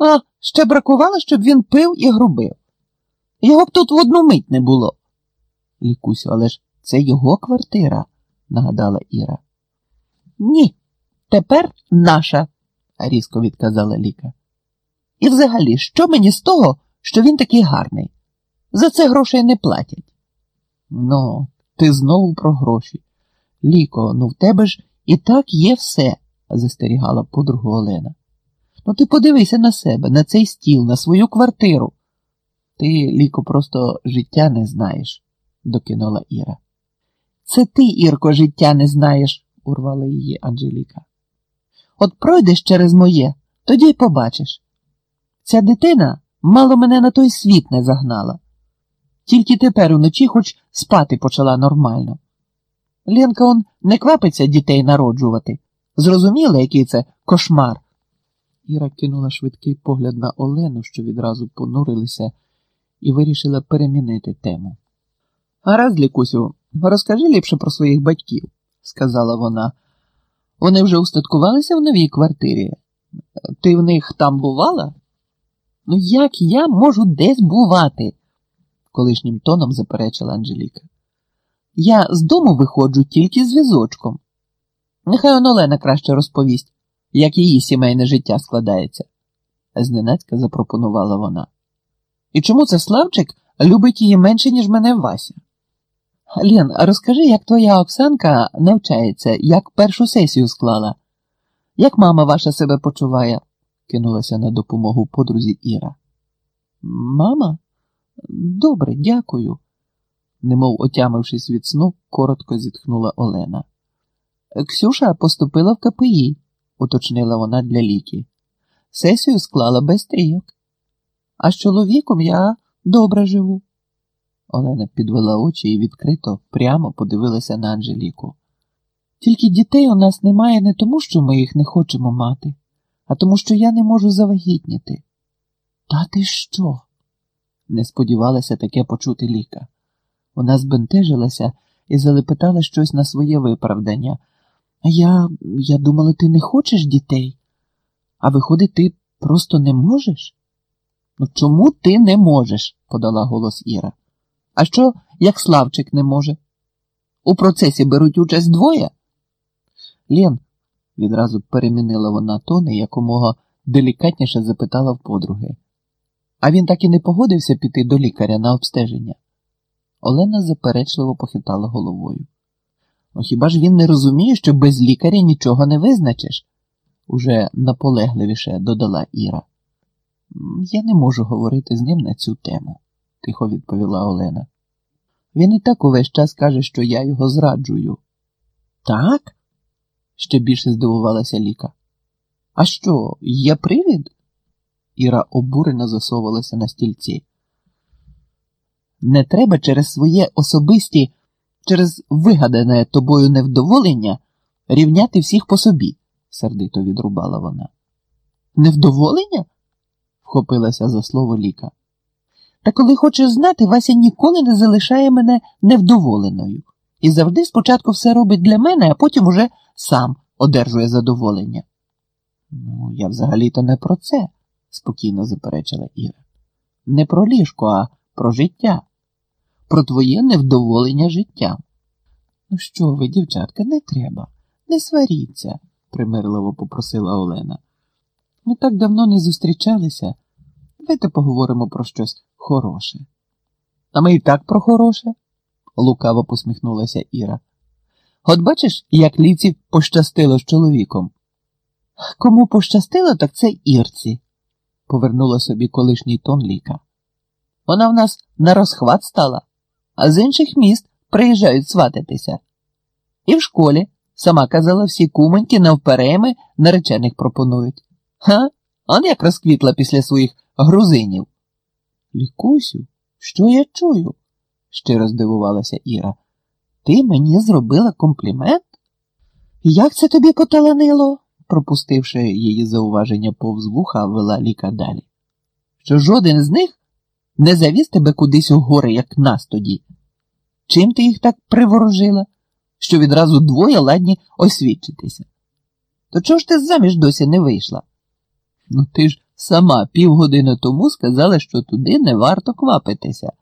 А ще бракувало, щоб він пив і грубив. Його б тут в одну мить не було. Лікусю, але ж це його квартира, нагадала Іра. Ні, тепер наша, різко відказала Ліка. І взагалі, що мені з того, що він такий гарний? За це грошей не платять. Ну, ти знову про гроші. Ліко, ну в тебе ж і так є все, застерігала подругу Олена. Ну ти подивися на себе, на цей стіл, на свою квартиру. Ти, Ліко, просто життя не знаєш, докинула Іра. Це ти, Ірко, життя не знаєш, урвала її Анжеліка. От пройдеш через моє, тоді й побачиш. Ця дитина мало мене на той світ не загнала. Тільки тепер уночі хоч спати почала нормально. Ленка он не квапиться дітей народжувати. Зрозуміла, який це кошмар. Іра кинула швидкий погляд на Олену, що відразу понурилися, і вирішила перемінити тему. Гаразд, Лікусю, розкажи ліпше про своїх батьків, сказала вона. Вони вже устаткувалися в новій квартирі. Ти в них там бувала? Ну, як я можу десь бувати? колишнім тоном заперечила Анжеліка. Я з дому виходжу тільки з візочком. Нехай он Олена краще розповість, як її сімейне життя складається, зненацька запропонувала вона. І чому це Славчик любить її менше, ніж мене Вася? Лен, розкажи, як твоя Оксанка навчається, як першу сесію склала. Як мама ваша себе почуває? кинулася на допомогу подрузі Іра. Мама? Добре, дякую, немов отямившись від сну, коротко зітхнула Олена. Ксюша поступила в КПІ, уточнила вона для ліки. Сесію склала без трійок. А з чоловіком я добре живу. Олена підвела очі і відкрито прямо подивилася на Анжеліку. Тільки дітей у нас немає не тому, що ми їх не хочемо мати, а тому, що я не можу завагітніти. Та ти що? не сподівалася таке почути ліка. Вона збентежилася і залепетала щось на своє виправдання. Я я думала, ти не хочеш дітей, а виходить, ти просто не можеш? Ну чому ти не можеш? подала голос Іра. А що, як Славчик не може? У процесі беруть участь двоє? Лен, відразу перемінила вона тони якомога делікатніше запитала в подруги. А він так і не погодився піти до лікаря на обстеження. Олена заперечливо похитала головою. Ну хіба ж він не розуміє, що без лікаря нічого не визначиш? уже наполегливіше додала Іра. Я не можу говорити з ним на цю тему, тихо відповіла Олена. Він і так увесь час каже, що я його зраджую. Так? ще більше здивувалася Ліка. А що, є привід? Іра обурено засовувалася на стільці. Не треба через своє особисті, через вигадане тобою невдоволення рівняти всіх по собі, сердито відрубала вона. Невдоволення? вхопилася за слово Ліка. Та коли хочеш знати, Вася ніколи не залишає мене невдоволеною і завжди спочатку все робить для мене, а потім уже сам одержує задоволення. Ну, я взагалі-то не про це спокійно заперечила Іра. Не про ліжко, а про життя, про твоє невдоволення життям. Ну що ви, дівчатка, не треба, не сваріться, примирливо попросила Олена. Ми так давно не зустрічалися. Давайте поговоримо про щось хороше. А ми і так про хороше, лукаво посміхнулася Іра. От бачиш, як ліці пощастило з чоловіком. Кому пощастило, так це Ірці повернула собі колишній тон ліка. Вона в нас на розхват стала, а з інших міст приїжджають свататися. І в школі, сама казала, всі кумоньки навперейми наречених пропонують. Га? Он як розквітла після своїх грузинів. Лікусю, що я чую? щиро здивувалася Іра. Ти мені зробила комплімент? Як це тобі поталанило? пропустивши її зауваження повз вуха, вела ліка далі. Що жоден з них не завіз тебе кудись у гори, як нас тоді. Чим ти їх так приворожила, що відразу двоє ладні освідчитися? То чого ж ти заміж досі не вийшла? Ну, ти ж Сама півгодини тому сказала, що туди не варто квапитися.